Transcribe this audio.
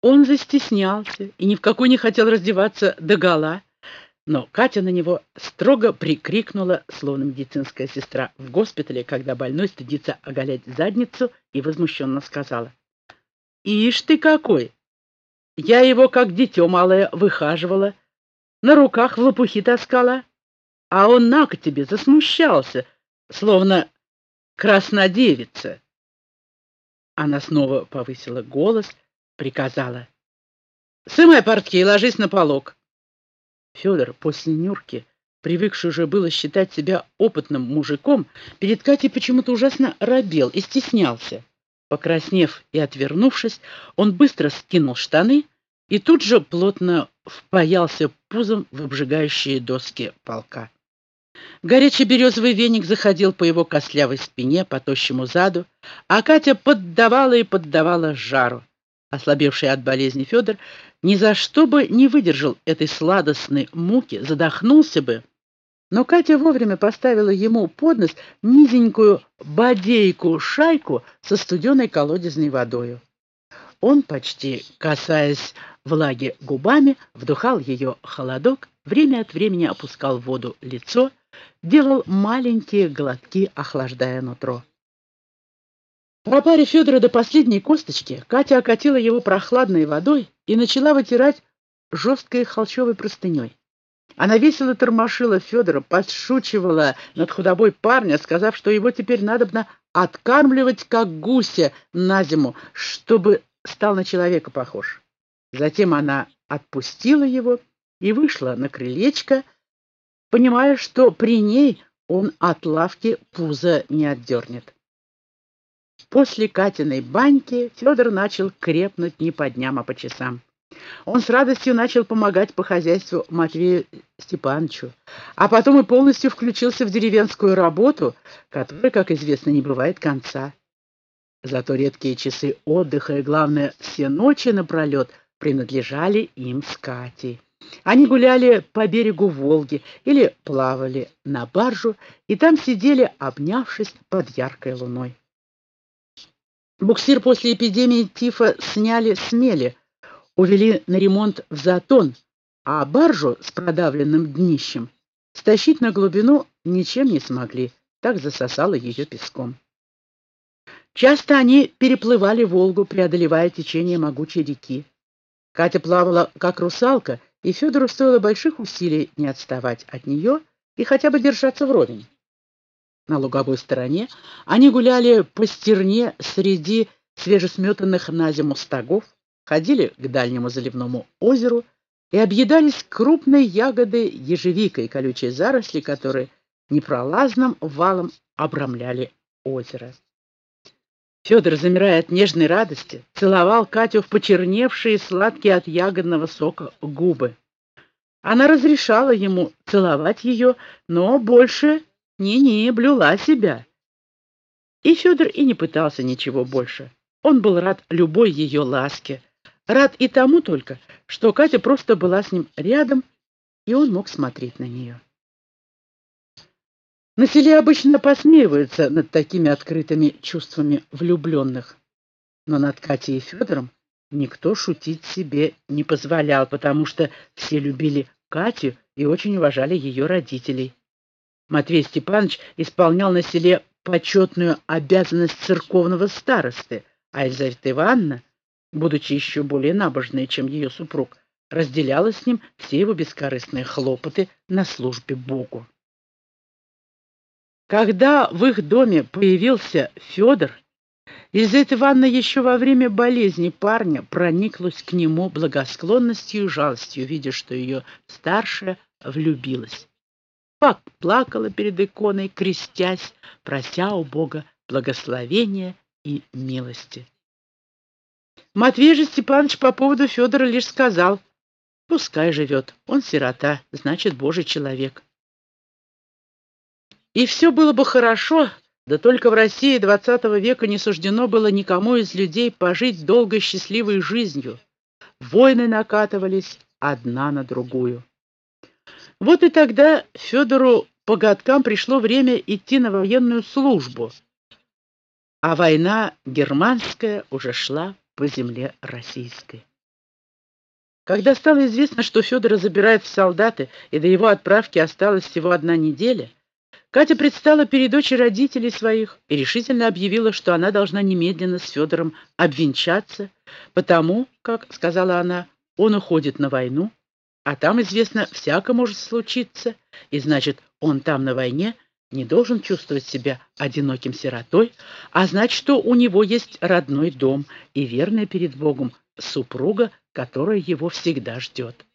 Он застеснялся и ни в какой не хотел раздеваться догола, но Катя на него строго прикрикнула, словно медицинская сестра в госпитале, когда больной стыдится оголять задницу, и возмущенно сказала. «Ишь ты какой! Я его, как дитё малое, выхаживала, на руках в лопухи таскала, а он на тебе засмущался, словно краснодевица». Она снова повысила голос, приказала. «Сымай портки и ложись на полок». Федор после Нюрки, привыкший уже было считать себя опытным мужиком, перед Катей почему-то ужасно робел и стеснялся. Покраснев и отвернувшись, он быстро скинул штаны и тут же плотно впаялся пузом в обжигающие доски полка. Горячий березовый веник заходил по его костлявой спине, по тощему заду, а Катя поддавала и поддавала жару. Ослабевший от болезни Федор ни за что бы не выдержал этой сладостной муки, задохнулся бы. Но Катя вовремя поставила ему под нос низенькую бодейку-шайку со студеной колодезной водою. Он, почти касаясь влаги губами, вдыхал ее холодок, время от времени опускал в воду лицо, делал маленькие глотки, охлаждая нутро. Паре Федора до последней косточки Катя окатила его прохладной водой и начала вытирать жесткой холщовой простыней. Она весело тормошила Федора, подшучивала над худобой парня, сказав, что его теперь надобно откармливать, как гуся, на зиму, чтобы стал на человека похож. Затем она отпустила его и вышла на крылечко, понимая, что при ней он от лавки пузо не отдернет. После Катиной баньки Федор начал крепнуть не по дням, а по часам. Он с радостью начал помогать по хозяйству Матвею Степановичу, а потом и полностью включился в деревенскую работу, которой, как известно, не бывает конца. Зато редкие часы отдыха и, главное, все ночи напролет принадлежали им с Катей. Они гуляли по берегу Волги или плавали на баржу, и там сидели, обнявшись под яркой луной. Буксир после эпидемии тифа сняли с мели, увели на ремонт в Затон, а баржу с продавленным днищем стащить на глубину ничем не смогли, так засосало ее песком. Часто они переплывали Волгу, преодолевая течение могучей реки. Катя плавала как русалка, и Федору стоило больших усилий не отставать от нее и хотя бы держаться вровень. На луговой стороне они гуляли по стерне среди свежесметанных на зиму стогов, ходили к дальнему заливному озеру и объедались крупной ягодой ежевикой, колючей заросли, которые непролазным валом обрамляли озеро. Федор, замирая от нежной радости, целовал Катю в почерневшие, сладкие от ягодного сока губы. Она разрешала ему целовать ее, но больше не-не, блюла себя. И Федор и не пытался ничего больше. Он был рад любой ее ласке. Рад и тому только, что Катя просто была с ним рядом, и он мог смотреть на нее. На селе обычно посмеиваются над такими открытыми чувствами влюбленных. Но над Катей и Федором никто шутить себе не позволял, потому что все любили Катю и очень уважали ее родителей. Матвей Степанович исполнял на селе почетную обязанность церковного старосты, а Елизавета Ивановна, будучи еще более набожной, чем ее супруг, разделяла с ним все его бескорыстные хлопоты на службе Богу. Когда в их доме появился Федор, Елизавета Ивановна еще во время болезни парня прониклась к нему благосклонностью и жалостью, видя, что ее старшая влюбилась. Пак плакала перед иконой, крестясь, прося у Бога благословения и милости. Матвей же Степанович по поводу Федора лишь сказал, пускай живет, он сирота, значит, Божий человек. И все было бы хорошо, да только в России двадцатого века не суждено было никому из людей пожить долгой счастливой жизнью. Войны накатывались одна на другую. Вот и тогда Федору по годкам пришло время идти на военную службу, а война германская уже шла по земле российской. Когда стало известно, что Федора забирают в солдаты, и до его отправки осталась всего одна неделя, Катя предстала перед очи родителей своих и решительно объявила, что она должна немедленно с Федором обвенчаться, потому, как сказала она, он уходит на войну, а там, известно, всяко может случиться, и значит, он там на войне не должен чувствовать себя одиноким сиротой, а значит, что у него есть родной дом и верная перед Богом супруга, которая его всегда ждет.